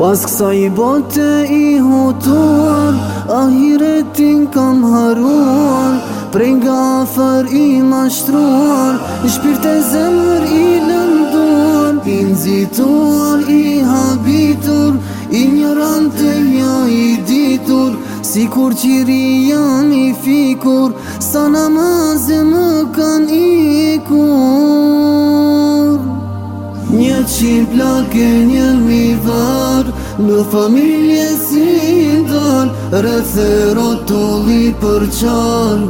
Pas kësa i bote i hutuar Ahiretin kam haruar Prej nga afer i mashtruar shpirt e zemër i lënduar I nëzituar i habitur I njëran të nja i ditur Si kur qiri jam i fikur Sa namaze më kan i Një qip e një Në familje si dal, rëthero të li për qan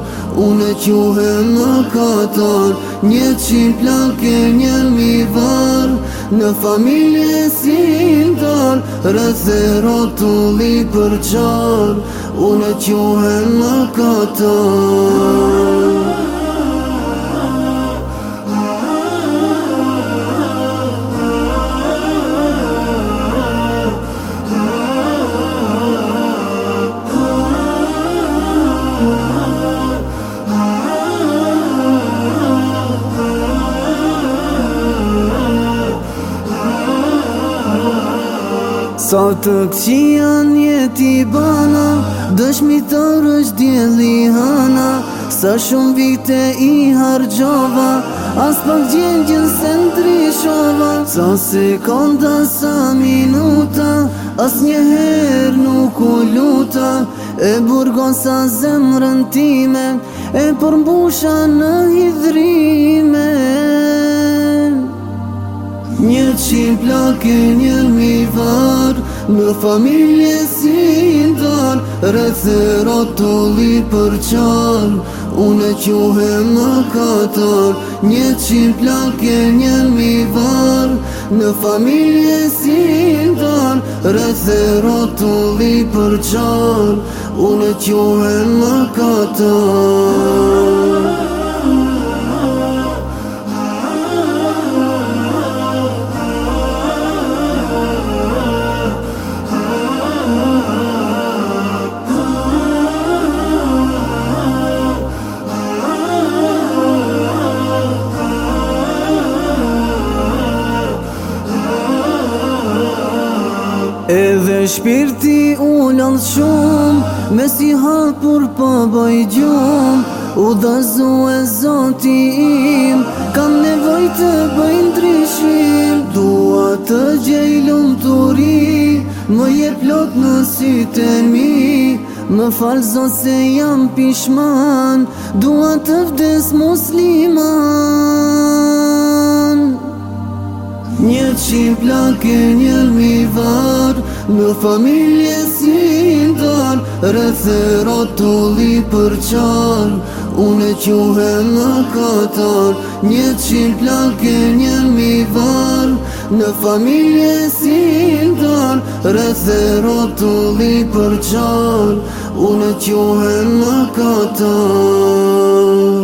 Unë e quhe më katan, një qim plake një mi var Në familje si dal, rëthero të li për qan Unë e quhe më katan Sa të këqi janë jeti bana Dëshmi të rësht djeli hana Sa shumë vite i hargjova As pak gjengjën se në Sa sekonda, sa minuta As njëherë nuk u luta E burgon sa zemrën time E përmbusha në hidrime Një qimplak e një mivar Në familje si ndër, rëtë e të li për qanë Unë e quhe më katër, një qip lakë e një mi varë Në familje si ndër, rëtë e të li për qanë Unë e quhe më katër Edhe shpirti u lëndë shumë Me si hapur pa po baj gjumë U dhazu e zoti im Kam nevoj të bëjnë drishim Dua të gjej lumë të ri Më je plot në sytë mi Më falzo se jam pishman Dua të vdes musliman Një qim plak e një mi van Në familje si ndër Rëthero të li për qan Unë e quhe më katar Një qirë plake një mi var Në familje si ndër Rëthero të li për qan Unë e quhe më katar